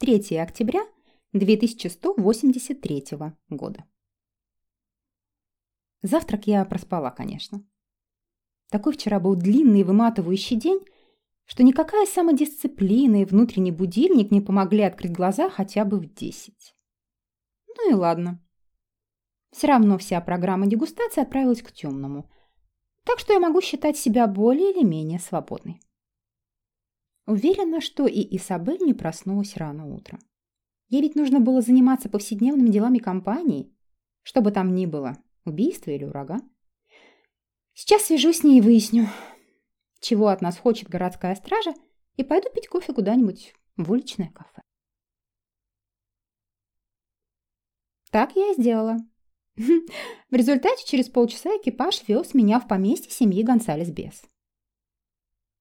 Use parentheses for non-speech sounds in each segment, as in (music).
3 октября 2183 года. Завтрак я проспала, конечно. Такой вчера был длинный и выматывающий день, что никакая самодисциплина и внутренний будильник не помогли открыть глаза хотя бы в 10. Ну и ладно. Все равно вся программа дегустации отправилась к темному, так что я могу считать себя более или менее свободной. Уверена, что и Исабель не проснулась рано утром. Ей ведь нужно было заниматься повседневными делами компании, что бы там ни было, убийство или ураган. Сейчас свяжусь с ней и выясню, чего от нас хочет городская стража, и пойду пить кофе куда-нибудь в уличное кафе. Так я и сделала. (laughs) В результате через полчаса экипаж вез меня в поместье семьи Гонсалес-Бес.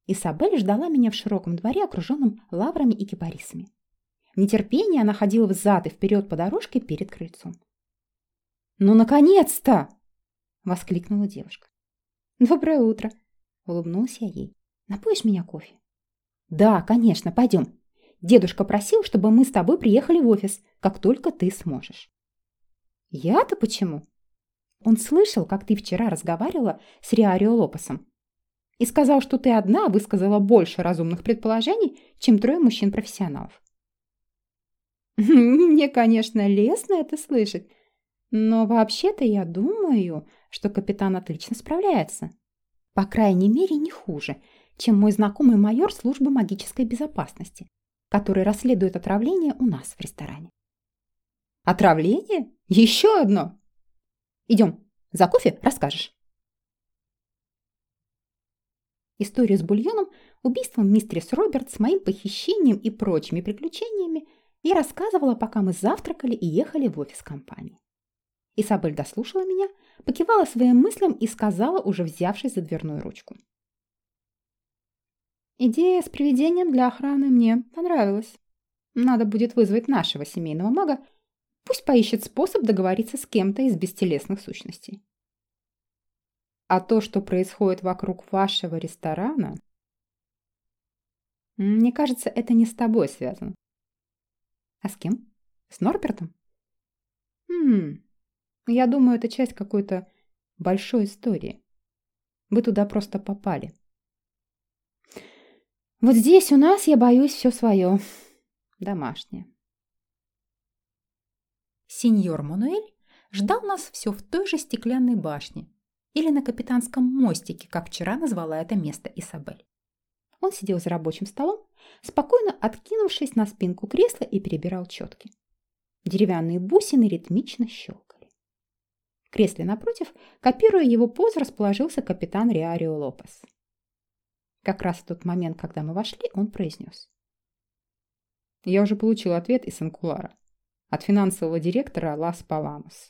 Исабель ждала меня в широком дворе, окруженном лаврами и кипарисами. В нетерпении она ходила взад и вперед по дорожке перед крыльцом. «Ну, наконец-то!» — воскликнула девушка. «Доброе утро!» — улыбнулась я ей. «Напоишь меня кофе?» «Да, конечно, пойдем. Дедушка просил, чтобы мы с тобой приехали в офис, как только ты сможешь». «Я-то почему?» Он слышал, как ты вчера разговаривала с Риарио Лопесом и сказал, что ты одна высказала больше разумных предположений, чем трое мужчин-профессионалов. (laughs) Мне, конечно, лестно это слышать, но вообще-то я думаю, что капитан отлично справляется. По крайней мере, не хуже, чем мой знакомый майор службы магической безопасности, который расследует отравление у нас в ресторане. Отравление? Еще одно? Идем, за кофе расскажешь. Историю с бульоном, убийством мистерис Робертс, моим похищением и прочими приключениями я рассказывала, пока мы завтракали и ехали в офис компании. Исабель дослушала меня, покивала своим мыслям и сказала, уже взявшись за дверную ручку. Идея с привидением для охраны мне понравилась. Надо будет вызвать нашего семейного мага, пусть поищет способ договориться с кем-то из бестелесных сущностей. А то, что происходит вокруг вашего ресторана... Мне кажется, это не с тобой связано. А с кем? С Норбертом? Хм, я думаю, это часть какой-то большой истории. Вы туда просто попали. Вот здесь у нас, я боюсь, все свое. Домашнее. Сеньор Мануэль ждал нас все в той же стеклянной башне, или на капитанском мостике, как вчера назвала это место Исабель. Он сидел за рабочим столом, спокойно откинувшись на спинку кресла и перебирал четки. Деревянные бусины ритмично щелкали. В кресле напротив, копируя его позу, расположился капитан Риарио Лопес. Как раз в тот момент, когда мы вошли, он произнес. Я уже получил ответ из Анкулара от финансового директора Лас Паламос.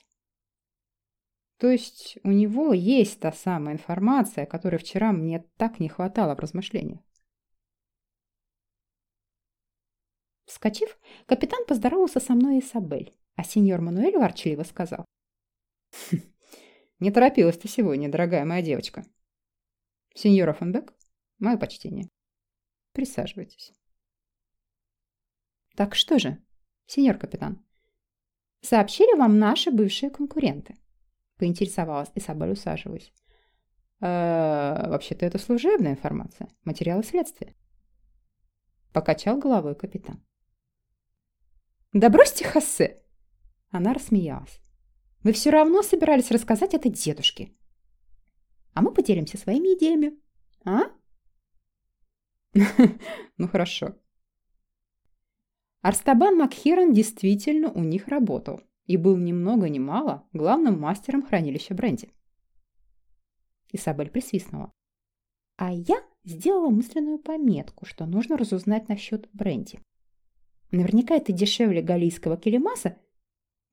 То есть у него есть та самая информация, которой вчера мне так не хватало в размышлениях. Вскочив, капитан поздоровался со мной и Сабель, а сеньор Мануэль ворчливо сказал. «Хм, «Не торопилась ты сегодня, дорогая моя девочка. Сеньор Оффенбек, мое почтение. Присаживайтесь». «Так что же, сеньор капитан, сообщили вам наши бывшие конкуренты?» Поинтересовалась Исабель, усаживаясь. «Э, «Вообще-то это служебная информация, материалы следствия». Покачал головой капитан. «Да бросьте, Хассе!» Она рассмеялась. «Вы все равно собирались рассказать это дедушке. А мы поделимся своими идеями. А?» (laughs) «Ну хорошо». Арстабан Макхирон действительно у них работал и был ни много ни мало главным мастером хранилища бренди. Исабель присвистнула. А я сделала мысленную пометку, что нужно разузнать насчет бренди. Наверняка это дешевле галийского келемаса,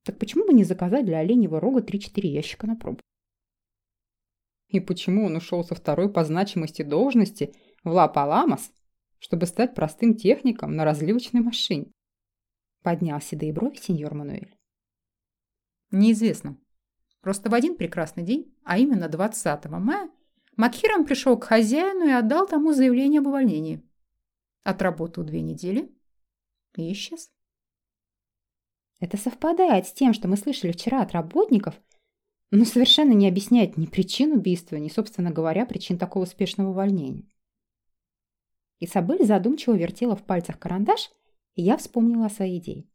так почему бы не заказать для оленевого рога 3-4 ящика на пробу? И почему он ушел со второй по значимости должности в Ла-Паламас, чтобы стать простым техником на разливочной машине? Поднял седые брови сеньор Мануэль. Неизвестно. Просто в один прекрасный день, а именно 20 мая, Макхиром пришел к хозяину и отдал тому заявление об увольнении. Отработал две недели и исчез. Это совпадает с тем, что мы слышали вчера от работников, но совершенно не объясняет ни причин убийства, ни, собственно говоря, причин такого успешного увольнения. Исабель задумчиво вертела в пальцах карандаш, и я вспомнила о своей идее.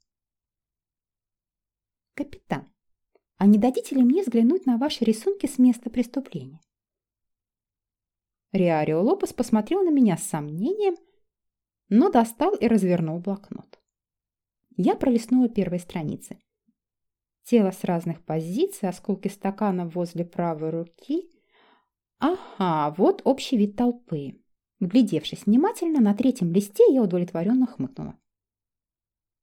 «Капитан, а не дадите ли мне взглянуть на ваши рисунки с места преступления?» Риарио Лопес посмотрел на меня с сомнением, но достал и развернул блокнот. Я пролистнула первые страницы. Тело с разных позиций, осколки стакана возле правой руки. Ага, вот общий вид толпы. Вглядевшись внимательно, на третьем листе я удовлетворенно хмыкнула.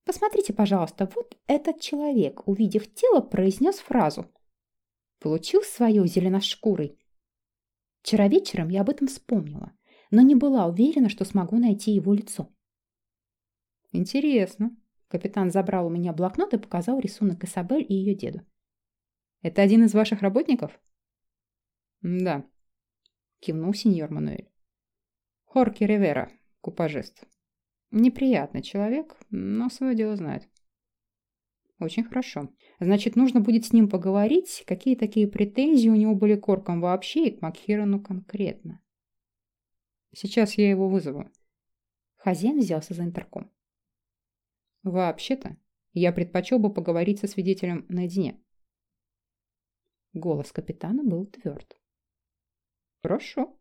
Посмотрите, пожалуйста, вот этот человек, увидев тело, произнес фразу. Получил свое зеленошкурой. Вчера вечером я об этом вспомнила, но не была уверена, что смогу найти его лицо. Интересно. Капитан забрал у меня блокнот и показал рисунок Исабель и ее деду. Это один из ваших работников? Да, кивнул сеньор Мануэль. Хорки Ривера, купажист. Неприятный человек, но свое дело знает. Очень хорошо. Значит, нужно будет с ним поговорить, какие такие претензии у него были к оркам вообще и к Макхирану конкретно. Сейчас я его вызову. Хозяин взялся за интерком. Вообще-то, я предпочел бы поговорить со свидетелем наедине. Голос капитана был тверд. Хорошо.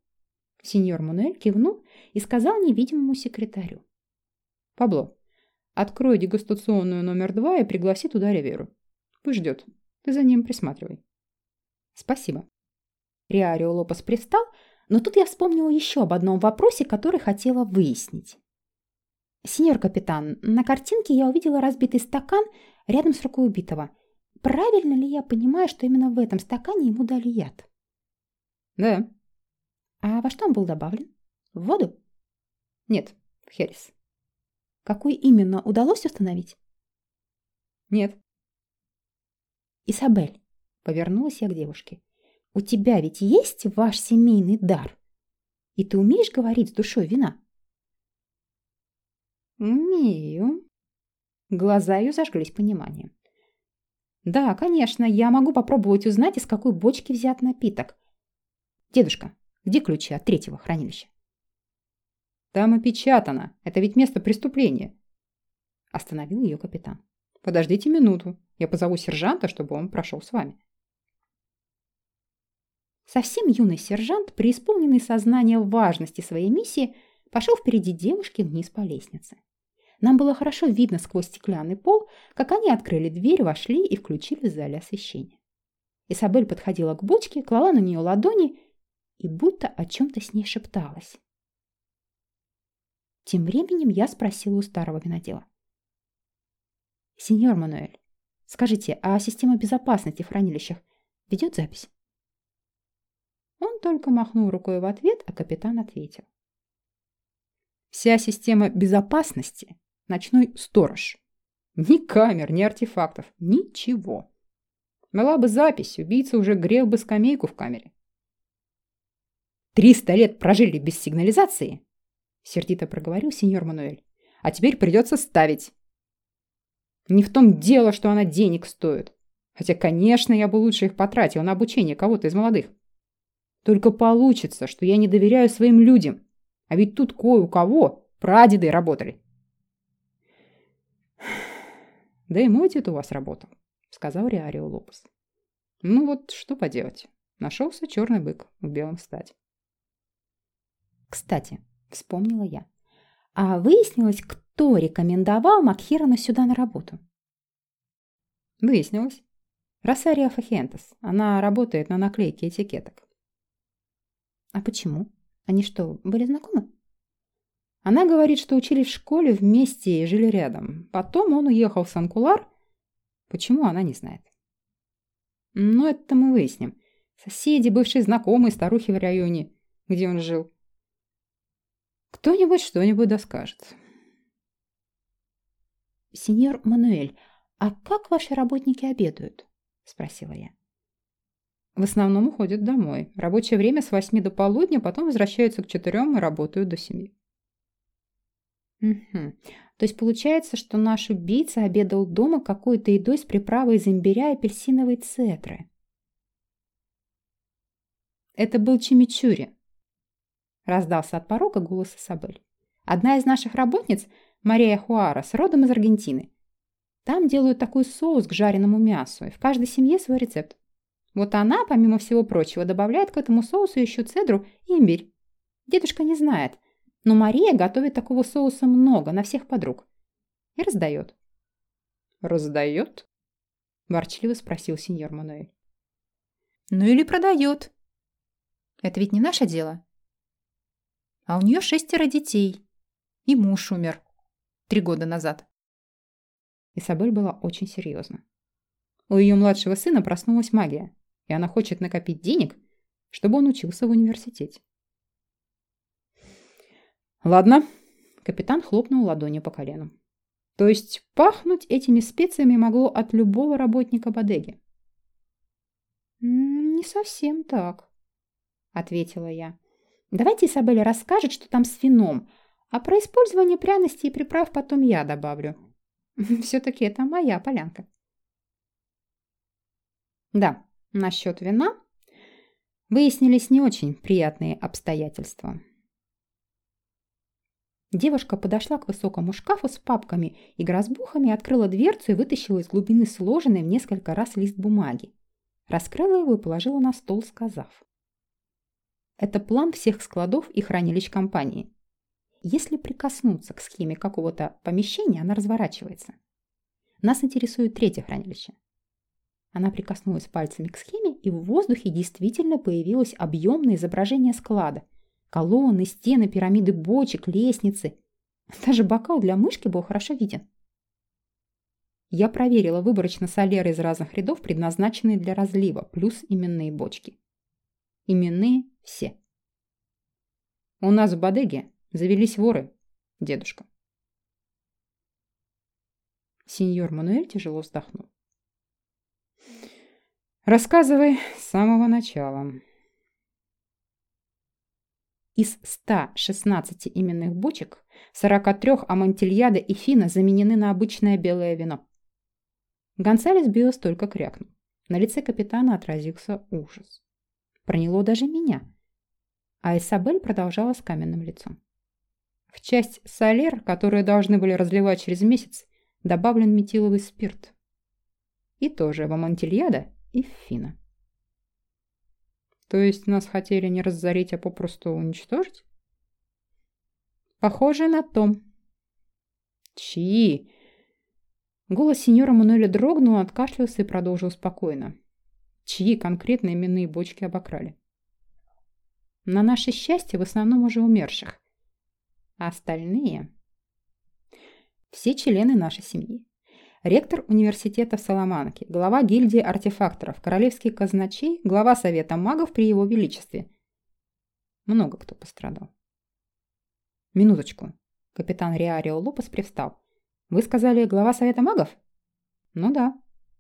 Сеньор Мунель кивнул и сказал невидимому секретарю. «Пабло, открой дегустационную номер два и пригласи туда Риверу. Пусть ждет. Ты за ним присматривай». «Спасибо». Риарио Лопес пристал, но тут я вспомнила еще об одном вопросе, который хотела выяснить. «Сеньор капитан, на картинке я увидела разбитый стакан рядом с рукой убитого. Правильно ли я понимаю, что именно в этом стакане ему дали яд?» «Да», а во что он был добавлен? В воду? Нет, в херес. Какой именно удалось установить? Нет. Исабель, повернулась я к девушке. У тебя ведь есть ваш семейный дар? И ты умеешь говорить с душой вина? Умею. Глаза ее зажглись пониманием. Да, конечно, я могу попробовать узнать, из какой бочки взят напиток. Дедушка, где ключи от третьего хранилища? Там опечатано. Это ведь место преступления. Остановил ее капитан. Подождите минуту. Я позову сержанта, чтобы он прошел с вами. Совсем юный сержант, преисполненный сознания важности своей миссии, пошел впереди девушки вниз по лестнице. Нам было хорошо видно сквозь стеклянный пол, как они открыли дверь, вошли и включили в зале освещение. Исабель подходила к бочке, клала на нее ладони и будто о чем-то с ней шепталась. Тем временем я спросила у старого винодела. «Сеньор Мануэль, скажите, а система безопасности в хранилищах ведет запись?» Он только махнул рукой в ответ, а капитан ответил. «Вся система безопасности – ночной сторож. Ни камер, ни артефактов, ничего. Была бы запись, убийца уже грел бы скамейку в камере. Триста лет прожили без сигнализации, сердито проговорил сеньор Мануэль. А теперь придется ставить. Не в том дело, что она денег стоит. Хотя, конечно, я бы лучше их потратил на обучение кого-то из молодых. Только получится, что я не доверяю своим людям. А ведь тут кое у кого прадеды работали. (sighs) Да и мой дед у вас работал, сказал Риарио Лопес. Ну вот, что поделать. Нашелся черный бык в белом стаде. Кстати, вспомнила я. А выяснилось, кто рекомендовал Макхирона сюда на работу? Выяснилось. Росария Фахентес. Она работает на наклейке этикеток. А почему? Они что, были знакомы? Она говорит, что учились в школе вместе и жили рядом. Потом он уехал в Санкулар. Почему, она не знает. Но это мы выясним. Соседи, бывшие знакомые, старухи в районе, где он жил. Кто-нибудь что-нибудь доскажет. «Сеньор Мануэль, а как ваши работники обедают?» – спросила я. В основном уходят домой. Рабочее время с восьми до полудня, потом возвращаются к четырем и работают до семи. Угу. То есть получается, что наш убийца обедал дома какой-то едой с приправой из имбиря и апельсиновой цедры. Это был чимичури. Раздался от порога голос Исабель. Одна из наших работниц, Мария Хуарес, родом из Аргентины. Там делают такой соус к жареному мясу, и в каждой семье свой рецепт. Вот она, помимо всего прочего, добавляет к этому соусу еще цедру и имбирь. Дедушка не знает, но Мария готовит такого соуса много на всех подруг. И раздает. «Раздает?» – ворчливо спросил сеньор Мануэль. «Ну или продает. Это ведь не наше дело. А у нее шестеро детей. И муж умер три года назад». Исабель была очень серьезна. У ее младшего сына проснулась магия, и она хочет накопить денег, чтобы он учился в университете. «Ладно», – капитан хлопнул ладонью по колену. То есть пахнуть этими специями могло от любого работника бодеги. «Не совсем так», – ответила я. «Давайте Изабелля расскажет, что там с вином, а про использование пряностей и приправ потом я добавлю. (laughs) Все-таки это моя полянка». Да, насчет вина выяснились не очень приятные обстоятельства. Девушка подошла к высокому шкафу с папками и грозбухами, открыла дверцу и вытащила из глубины сложенный в несколько раз лист бумаги. Раскрыла его и положила на стол, сказав. Это план всех складов и хранилищ компании. Если прикоснуться к схеме какого-то помещения, она разворачивается. Нас интересует третье хранилище. Она прикоснулась пальцами к схеме, и в воздухе действительно появилось объемное изображение склада – Колонны, стены, пирамиды бочек, лестницы. Даже бокал для мышки был хорошо виден. Я проверила выборочно солеры из разных рядов, предназначенные для разлива, плюс именные бочки. Именные все. У нас в Бодеге завелись воры, дедушка. Сеньор Мануэль тяжело вздохнул. Рассказывай с самого начала. Из 116 именных бочек 43 амантильяда и фина заменены на обычное белое вино. Гонсалес Биос только крякнул. На лице капитана отразился ужас. Проняло даже меня. А Исабель продолжала с каменным лицом. В часть солер, которые должны были разливать через месяц, добавлен метиловый спирт. И тоже в амантильяда и в фина. То есть нас хотели не разорить, а попросту уничтожить? Похоже на том. Чьи? Голос сеньора Мануэля дрогнул, откашлялся и продолжил спокойно. Чьи конкретно именные бочки обокрали? На наше счастье в основном уже умерших. А остальные? Все члены нашей семьи ректор университета в Соломанке, глава гильдии артефакторов, королевский казначей, глава совета магов при его величестве. Много кто пострадал. Минуточку. Капитан Риарио Лопес привстал. Вы сказали глава совета магов? Ну да.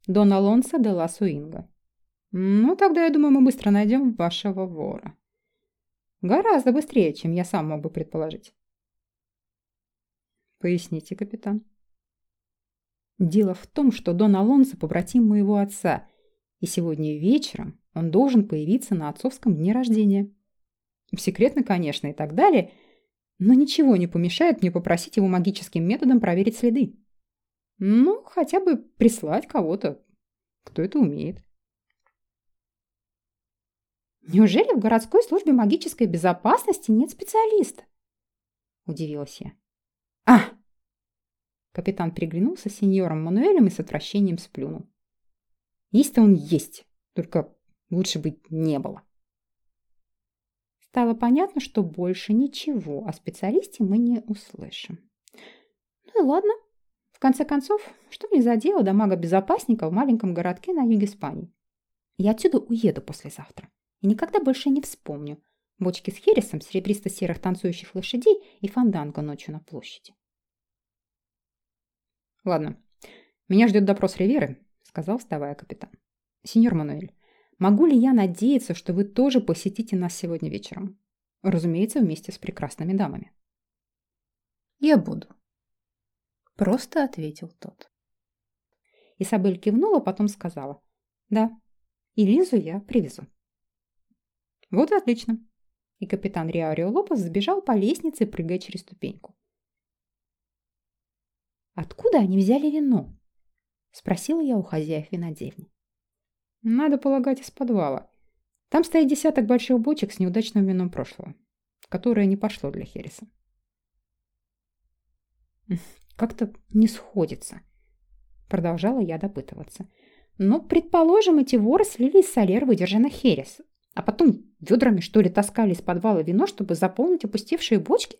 Дон Алонсо де ла Суинга. Ну, тогда, я думаю, мы быстро найдем вашего вора. Гораздо быстрее, чем я сам мог бы предположить. Поясните, капитан. Дело в том, что Дон Алонсо побратим моего отца, и сегодня вечером он должен появиться на отцовском дне рождения. Секретно, конечно, и так далее, но ничего не помешает мне попросить его магическим методом проверить следы. Ну, хотя бы прислать кого-то, кто это умеет. Неужели в городской службе магической безопасности нет специалиста? Удивилась я. А, Капитан приглянулся с сеньором Мануэлем и с отвращением сплюнул. Есть-то он есть, только лучше бы не было. Стало понятно, что больше ничего о специалисте мы не услышим. Ну и ладно. В конце концов, что мне за дело до мага-безопасника в маленьком городке на юге Испании? Я отсюда уеду послезавтра и никогда больше не вспомню бочки с хересом, серебристо-серых танцующих лошадей и фанданго ночью на площади. «Ладно, меня ждет допрос Риверы», — сказал, вставая капитан. «Сеньор Мануэль, могу ли я надеяться, что вы тоже посетите нас сегодня вечером? Разумеется, вместе с прекрасными дамами». «Я буду», Просто ответил тот. Исабель кивнула, потом сказала. Да, и Лизу я привезу. Вот и отлично. И капитан Риарио Лопес сбежал по лестнице, прыгая через ступеньку. «Откуда они взяли вино?» – спросила я у хозяев винодельни. «Надо полагать, из подвала. Там стоит десяток больших бочек с неудачным вином прошлого, которое не пошло для Хереса». «Как-то не сходится», – продолжала я допытываться. «Но, предположим, эти воры слили из солер выдержанных Херес, а потом ведрами, что ли, таскали из подвала вино, чтобы заполнить опустевшие бочки?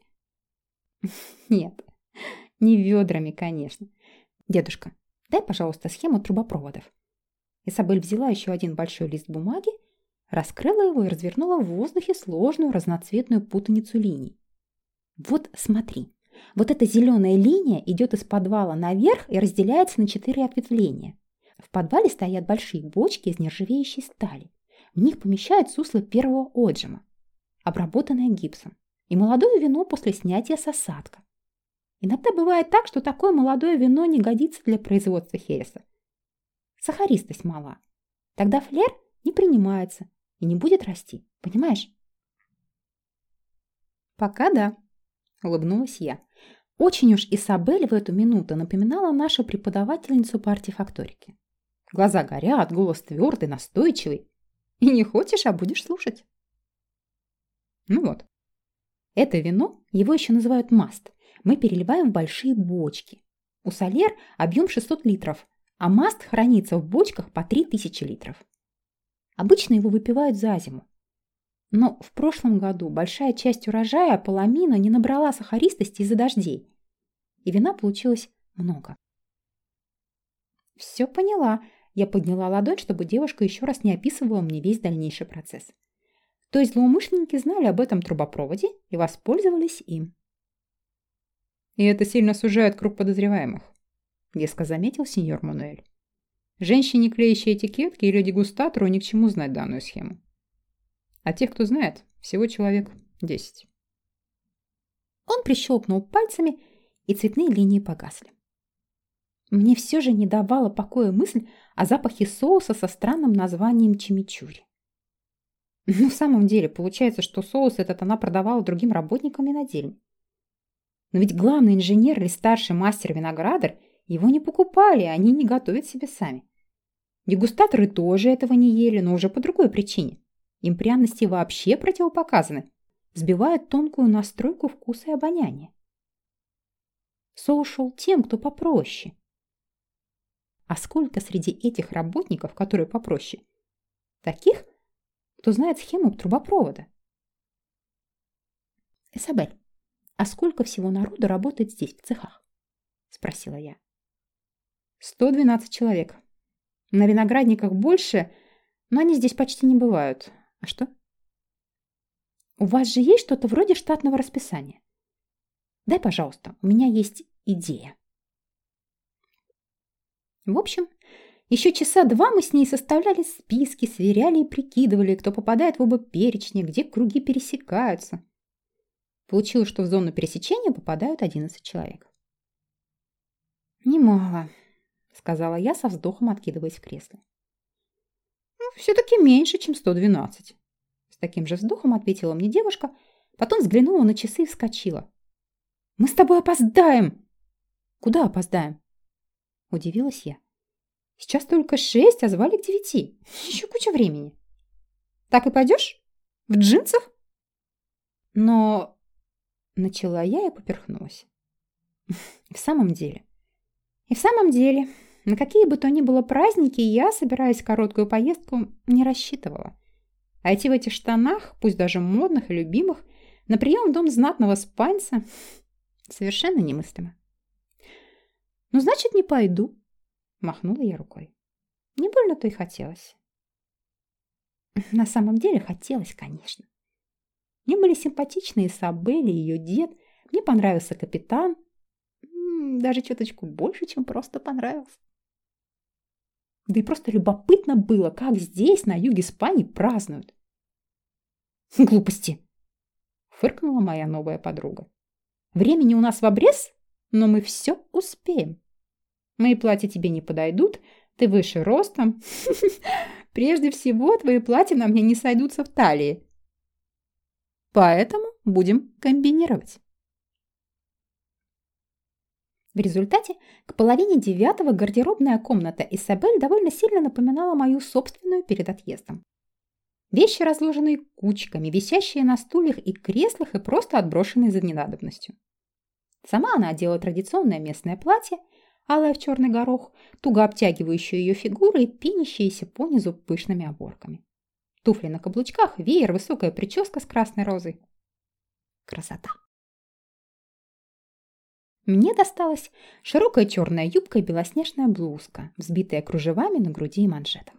(laughs) Нет, не ведрами, конечно. Дедушка, дай, пожалуйста, схему трубопроводов. Исабель взяла еще один большой лист бумаги, раскрыла его и развернула в воздухе сложную разноцветную путаницу линий. Вот смотри, вот эта зеленая линия идет из подвала наверх и разделяется на четыре ответвления. В подвале стоят большие бочки из нержавеющей стали. В них помещают сусло первого отжима, обработанное гипсом, и молодое вино после снятия с осадка. Иногда бывает так, что такое молодое вино не годится для производства хереса. Сахаристость мала. Тогда флер не принимается и не будет расти. Понимаешь? Пока да, улыбнулась я. Очень уж Исабель в эту минуту напоминала нашу преподавательницу по артефакторике. Глаза горят, голос твердый, настойчивый. И не хочешь, а будешь слушать. Ну вот. Это вино, его еще называют маст, мы переливаем в большие бочки. У солер объем 600 литров, а маст хранится в бочках по 3000 литров. Обычно его выпивают за зиму. Но в прошлом году большая часть урожая поламина не набрала сахаристости из-за дождей. И вина получилось много. Все поняла, я подняла ладонь, чтобы девушка еще раз не описывала мне весь дальнейший процесс. То есть злоумышленники знали об этом трубопроводе и воспользовались им. И это сильно сужает круг подозреваемых, веско заметил сеньор Мануэль. Женщине, клеящей этикетки или дегустатору ни к чему знать данную схему. А тех, кто знает, всего человек десять. Он прищелкнул пальцами, и цветные линии погасли. Мне все же не давала покоя мысль о запахе соуса со странным названием чимичури. Ну, в самом деле, получается, что соус этот она продавала другим работникам винодельни. Но ведь главный инженер или старший мастер-виноградар его не покупали, они не готовят себе сами. Дегустаторы тоже этого не ели, но уже по другой причине. Им пряности вообще противопоказаны. Сбивают тонкую настройку вкуса и обоняния. Соус шел тем, кто попроще. А сколько среди этих работников, которые попроще? Таких, кто знает схему трубопровода. Исабель, а сколько всего народу работает здесь, в цехах? Спросила я. 112 человек. На виноградниках больше, но они здесь почти не бывают. А что? У вас же есть что-то вроде штатного расписания? Дай, пожалуйста, у меня есть идея. В общем, еще часа два мы с ней составляли списки, сверяли и прикидывали, кто попадает в оба перечня, где круги пересекаются. Получилось, что в зону пересечения попадают 11 человек. «Немало», — сказала я со вздохом, откидываясь в кресло. «Ну, «Все-таки меньше, чем 112», — с таким же вздохом ответила мне девушка, потом взглянула на часы и вскочила. «Мы с тобой опоздаем!» «Куда опоздаем?» Удивилась я. Сейчас только шесть, а звали к девяти. (laughs) Еще куча времени. Так и пойдешь? В джинсах? Но... Начала я и поперхнулась. (laughs) В самом деле. И в самом деле, на какие бы то ни было праздники, я, собираясь в короткую поездку, не рассчитывала. А идти в этих штанах, пусть даже модных и любимых, на прием в дом знатного спанца совершенно немыслимо. «Ну, значит, не пойду», — махнула я рукой. Не больно-то и хотелось. На самом деле хотелось, конечно. Мне были симпатичны Исабель и ее дед. Мне понравился капитан. Даже чуточку больше, чем просто понравился. Да и просто любопытно было, как здесь, на юге Испании, празднуют. Глупости! Фыркнула моя новая подруга. Времени у нас в обрез, но мы все успеем. Мои платья тебе не подойдут, ты выше ростом. (laughs) Прежде всего, твои платья на мне не сойдутся в талии. Поэтому будем комбинировать. В результате к половине девятого гардеробная комната Исабель довольно сильно напоминала мою собственную перед отъездом. Вещи, разложенные кучками, висящие на стульях и креслах и просто отброшенные за ненадобностью. Сама она одела традиционное местное платье, алое в черный горох, туго обтягивающее ее фигуру и пенящееся понизу пышными оборками. Туфли на каблучках, веер, высокая прическа с красной розой. Красота! Мне досталась широкая черная юбка и белоснежная блузка, взбитая кружевами на груди и манжетах.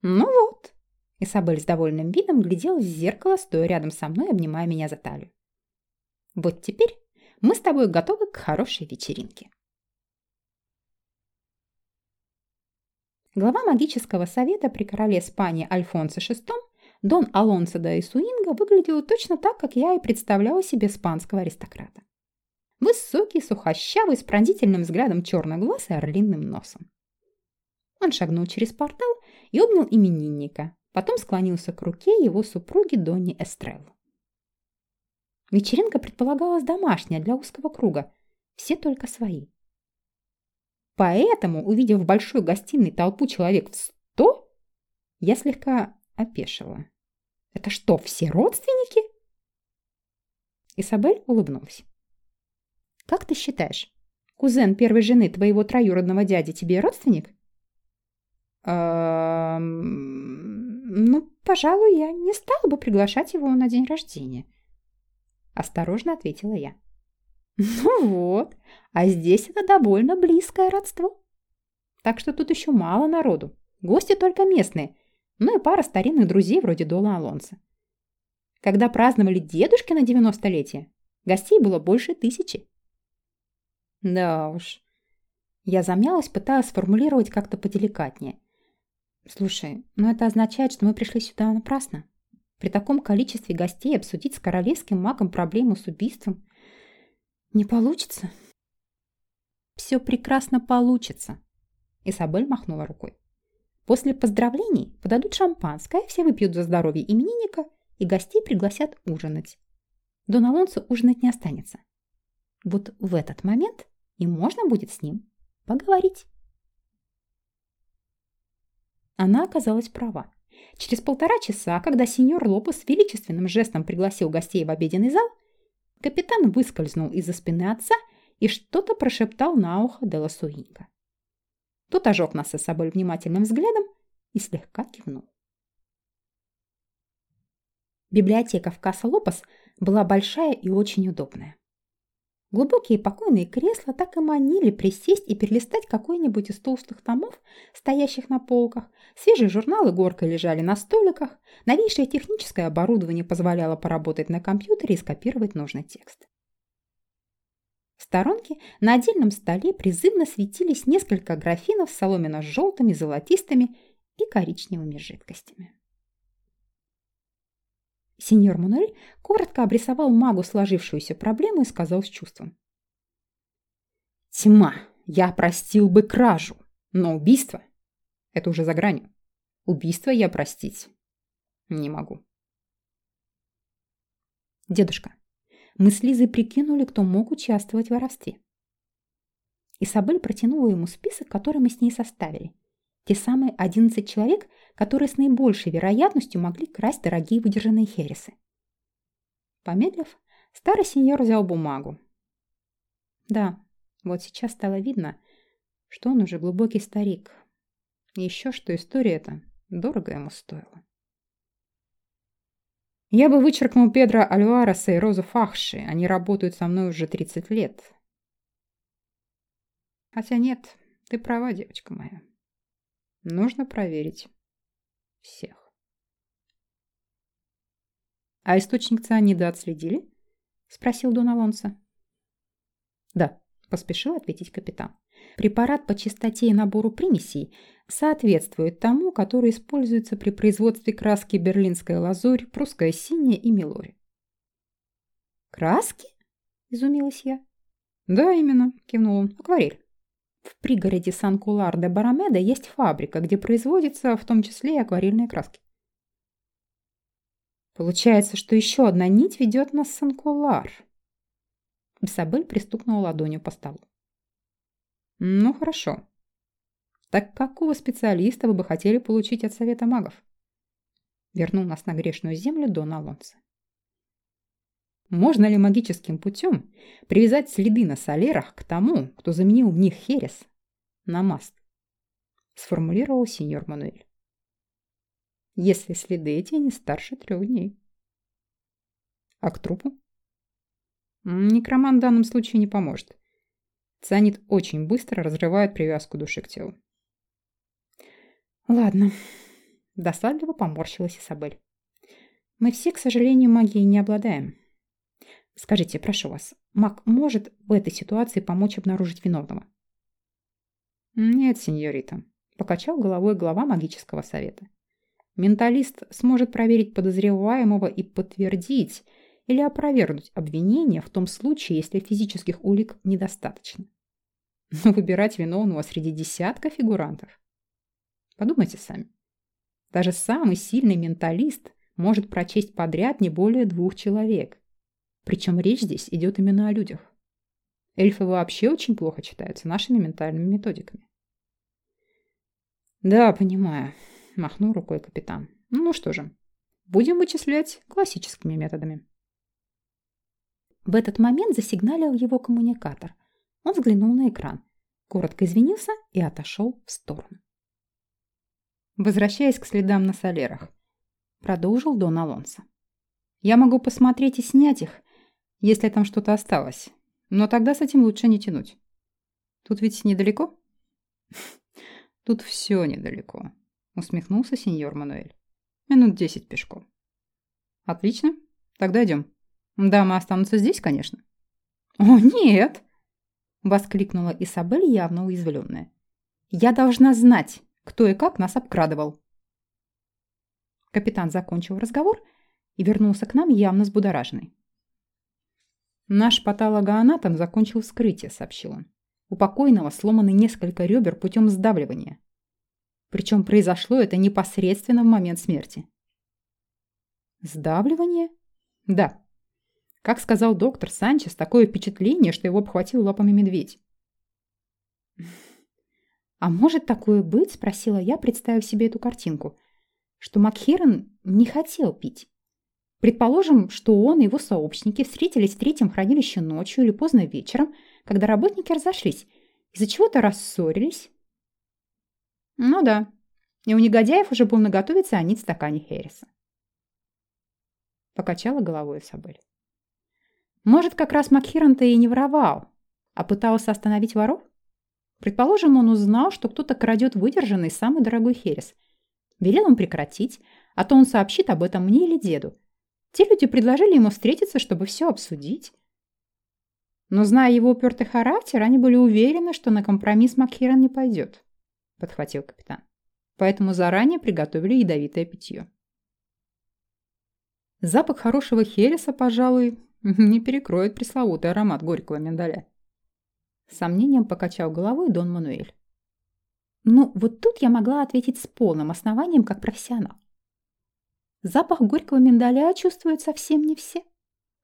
«Ну вот!» Исабель с довольным видом глядела в зеркало, стоя рядом со мной, обнимая меня за талию. «Вот теперь мы с тобой готовы к хорошей вечеринке». Глава магического совета при короле Испании Альфонсо VI Дон Алонсо да Исуинга выглядел точно так, как я и представляла себе испанского аристократа. Высокий, сухощавый, с пронзительным взглядом черных глаз и орлиным носом. Он шагнул через портал и обнял именинника, потом склонился к руке его супруги Донни Эстреллу. Вечеринка предполагалась домашняя, для узкого круга, все только свои. Поэтому, увидев в большой гостиной толпу человек в сто, я слегка опешила. Это что, все родственники? Исабель улыбнулась. Как ты считаешь, кузен первой жены твоего троюродного дяди тебе родственник? ну, пожалуй, я не стала бы приглашать его на день рождения. Осторожно ответила я. (laughs) Ну вот, а здесь это довольно близкое родство. Так что тут еще мало народу. Гости только местные, ну и пара старинных друзей вроде Дола Алонса. Когда праздновали дедушки на 90-летие, гостей было больше тысячи. Да уж. Я замялась, пытаясь сформулировать как-то поделикатнее. Слушай, ну это означает, что мы пришли сюда напрасно. При таком количестве гостей обсудить с королевским магом проблему с убийством не получится. Все прекрасно получится. Исабель махнула рукой. После поздравлений подадут шампанское, все выпьют за здоровье именинника и гостей пригласят ужинать. Дон Алонсо ужинать не останется. Вот в этот момент и можно будет с ним поговорить. Она оказалась права. Через полтора часа, когда сеньор Лопес величественным жестом пригласил гостей в обеденный зал, капитан выскользнул из-за спины отца и что-то прошептал на ухо Делла Суинга. Тот ожег нас с собой внимательным взглядом и слегка кивнул. Библиотека в Касса-Лопес была большая и очень удобная. Глубокие покойные кресла так и манили присесть и перелистать какой-нибудь из толстых томов, стоящих на полках. Свежие журналы горкой лежали на столиках. Новейшее техническое оборудование позволяло поработать на компьютере и скопировать нужный текст. В сторонке на отдельном столе призывно светились несколько графинов с соломенно-желтыми, золотистыми и коричневыми жидкостями. Сеньор Мануэль коротко обрисовал магу сложившуюся проблему и сказал с чувством. «Тьма, я простил бы кражу, но убийство – это уже за гранью. Убийство я простить не могу». «Дедушка, мы с Лизой прикинули, кто мог участвовать в воровстве». Исабель протянула ему список, который мы с ней составили. Те самые 11 человек, которые с наибольшей вероятностью могли красть дорогие выдержанные хересы. Помедлив, старый сеньор взял бумагу. Да, вот сейчас стало видно, что он уже глубокий старик. Еще что история эта дорого ему стоила. Я бы вычеркнул Педро Альвареса и Розу Фахши. Они работают со мной уже 30 лет. Хотя нет, ты права, девочка моя. Нужно проверить всех. «А источник цианида отследили?» – спросил Дон Алонсо. «Да», – поспешил ответить капитан. «Препарат по чистоте и набору примесей соответствует тому, который используется при производстве краски берлинская лазурь, прусская синяя и мелори». «Краски?» – изумилась я. Да, именно, кивнул он. Акварель. В пригороде Сан-Кулар-де-Барамеда есть фабрика, где производятся в том числе и акварельные краски. Получается, что еще одна нить ведет нас в Сан-Кулар. Исабель пристукнула ладонью по столу. Ну, хорошо. Так какого специалиста вы бы хотели получить от Совета магов? Вернул нас на грешную землю Дон Алонсо. Можно ли магическим путем привязать следы на солерах к тому, кто заменил в них херес на маст? Сформулировал сеньор Мануэль. Если следы эти не старше трех дней. А к трупу? Некроман в данном случае не поможет. Цианид очень быстро разрывает привязку души к телу. Ладно. Досадливо поморщилась Исабель. Мы все, к сожалению, магией не обладаем. Скажите, прошу вас, маг может в этой ситуации помочь обнаружить виновного? Нет, сеньорита. Покачал головой глава магического совета. Менталист сможет проверить подозреваемого и подтвердить или опровергнуть обвинение в том случае, если физических улик недостаточно. Но выбирать виновного среди десятка фигурантов. Подумайте сами. Даже самый сильный менталист может прочесть подряд не более двух человек. Причем речь здесь идет именно о людях. Эльфы вообще очень плохо читаются нашими ментальными методиками. Да, понимаю, махнул рукой капитан. Ну что же, будем вычислять классическими методами. В этот момент засигналил его коммуникатор. Он взглянул на экран, коротко извинился и отошел в сторону. Возвращаясь к следам на солерах, продолжил Дон Алонсо. Я могу посмотреть и снять их, если там что-то осталось. Но тогда с этим лучше не тянуть. Тут ведь недалеко? (laughs) Тут все недалеко, усмехнулся сеньор Мануэль. Минут десять пешком. Отлично, тогда идем. Дамы останутся здесь, конечно. О, нет! Воскликнула Исабель, явно уязвленная. Я должна знать, кто и как нас обкрадывал. Капитан закончил разговор и вернулся к нам явно взбудораженный. Наш патологоанатом закончил вскрытие, сообщил он. У покойного сломаны несколько ребер путем сдавливания. Причем произошло это непосредственно в момент смерти. Сдавливание? Да. Как сказал доктор Санчес, такое впечатление, что его обхватил лапами медведь. «А может такое быть?» – спросила я, представив себе эту картинку. Что Макхерон не хотел пить. Предположим, что он и его сообщники встретились в третьем хранилище ночью или поздно вечером, когда работники разошлись, из-за чего-то рассорились. Ну да, и у негодяев уже был наготове цианид в стакане Херриса. Покачала головой Сабель. Может, как раз Макхирон-то и не воровал, а пытался остановить воров? Предположим, он узнал, что кто-то крадет выдержанный самый дорогой херес. Велел им прекратить, а то он сообщит об этом мне или деду, те люди предложили ему встретиться, чтобы все обсудить. Но, зная его упертый характер, они были уверены, что на компромисс Макхирон не пойдет, подхватил капитан. Поэтому заранее приготовили ядовитое питье. Запах хорошего хереса, пожалуй, (laughs) не перекроет пресловутый аромат горького миндаля. Сомнением покачал головой Дон Мануэль. Ну, вот тут я могла ответить с полным основанием как профессионал. Запах горького миндаля чувствуют совсем не все.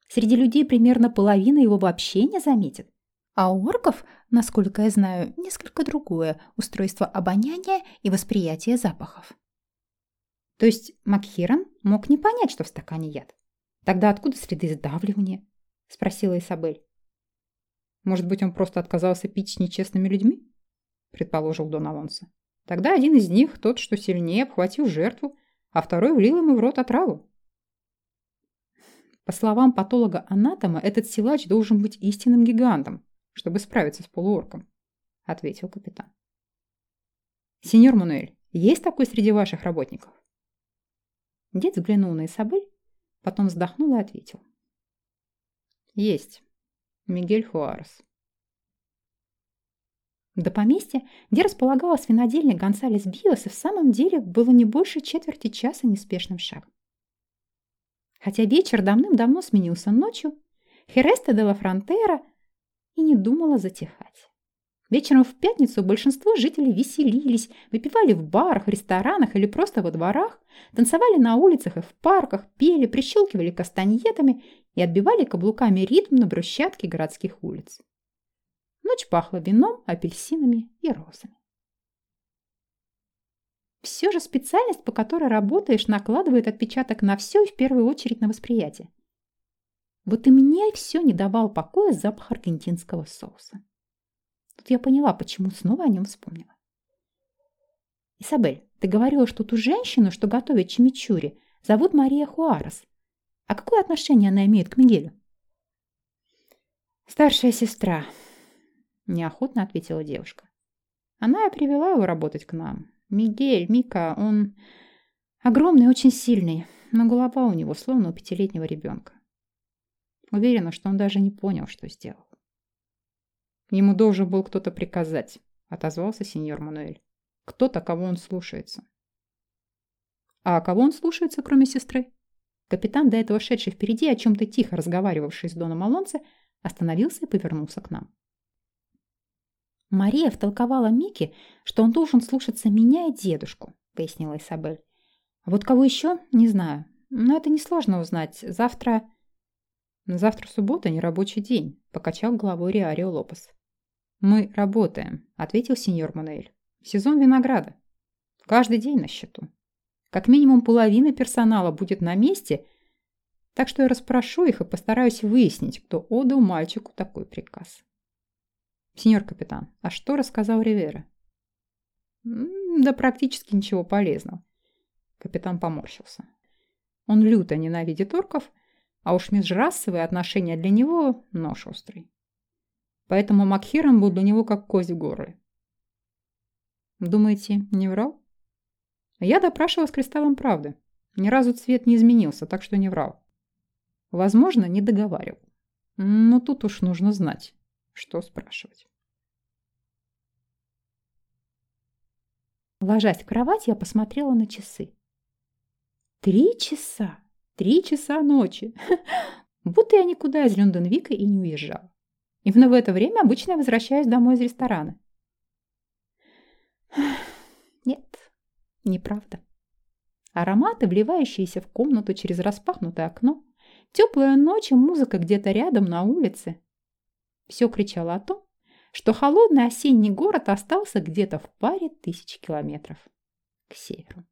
Среди людей примерно половина его вообще не заметит. А у орков, насколько я знаю, несколько другое устройство обоняния и восприятия запахов. То есть Макхирон мог не понять, что в стакане яд. Тогда откуда следы сдавливания? Спросила Исабель. Может быть, он просто отказался пить с нечестными людьми? Предположил Дон Алонсо. Тогда один из них, тот, что сильнее, обхватил жертву а второй влил ему в рот отраву. По словам патолога-анатома, этот силач должен быть истинным гигантом, чтобы справиться с полуорком, ответил капитан. Сеньор Мануэль, есть такой среди ваших работников? Дед взглянул на Исабель, потом вздохнул и ответил. Есть. Мигель Хуарес. До поместья, где располагалась винодельня Гонсалес Биос, в самом деле было не больше четверти часа неспешным шагом. Хотя вечер давным-давно сменился ночью, Хереста де ла Фронтера и не думала затихать. Вечером в пятницу большинство жителей веселились, выпивали в барах, ресторанах или просто во дворах, танцевали на улицах и в парках, пели, прищелкивали кастаньетами и отбивали каблуками ритм на брусчатке городских улиц. Ночь пахла вином, апельсинами и розами. Все же специальность, по которой работаешь, накладывает отпечаток на все и в первую очередь на восприятие. Вот и мне все не давал покоя запах аргентинского соуса. Тут я поняла, почему снова о нем вспомнила. Исабель, ты говорила, что ту женщину, что готовит чимичури, зовут Мария Хуарес. А какое отношение она имеет к Мигелю? Старшая сестра, неохотно ответила девушка. Она и привела его работать к нам. Мигель, Мика, он огромный, очень сильный, но голова у него словно у пятилетнего ребенка. Уверена, что он даже не понял, что сделал. Ему должен был кто-то приказать, отозвался сеньор Мануэль. Кто-то, кого он слушается. А кого он слушается, кроме сестры? Капитан, до этого шедший впереди, о чем-то тихо разговаривавший с Доном Алонсо, остановился и повернулся к нам. Мария втолковала Мике, что он должен слушаться меня и дедушку, пояснила Исабель. А вот кого еще, не знаю. Но это несложно узнать. Завтра... Завтра суббота, не рабочий день, покачал головой Риарио Лопес. Мы работаем, ответил сеньор Мануэль. Сезон винограда. Каждый день на счету. Как минимум половина персонала будет на месте, так что я расспрошу их и постараюсь выяснить, кто отдал мальчику такой приказ. «Сеньор капитан, а что рассказал Ривера?» «Да практически ничего полезного». Капитан поморщился. Он люто ненавидит орков, а уж межрасовые отношения для него – нож острый. Поэтому Макхирон был для него как кость в горле. Думаете, не врал? Я допрашивал с кристаллом правды. Ни разу цвет не изменился, так что не врал. Возможно, не договаривал. Но тут уж нужно знать, что спрашивать. Ложась в кровать, я посмотрела на часы. Три часа! Три часа ночи! (laughs) Будто я никуда из Люнденвика и не уезжала. Именно в это время обычно я возвращаюсь домой из ресторана. (sighs) Нет, неправда. Ароматы, вливающиеся в комнату через распахнутое окно, теплая ночь и музыка где-то рядом на улице. Все кричало о том, что холодный осенний город остался где-то в паре тысяч километров к северу.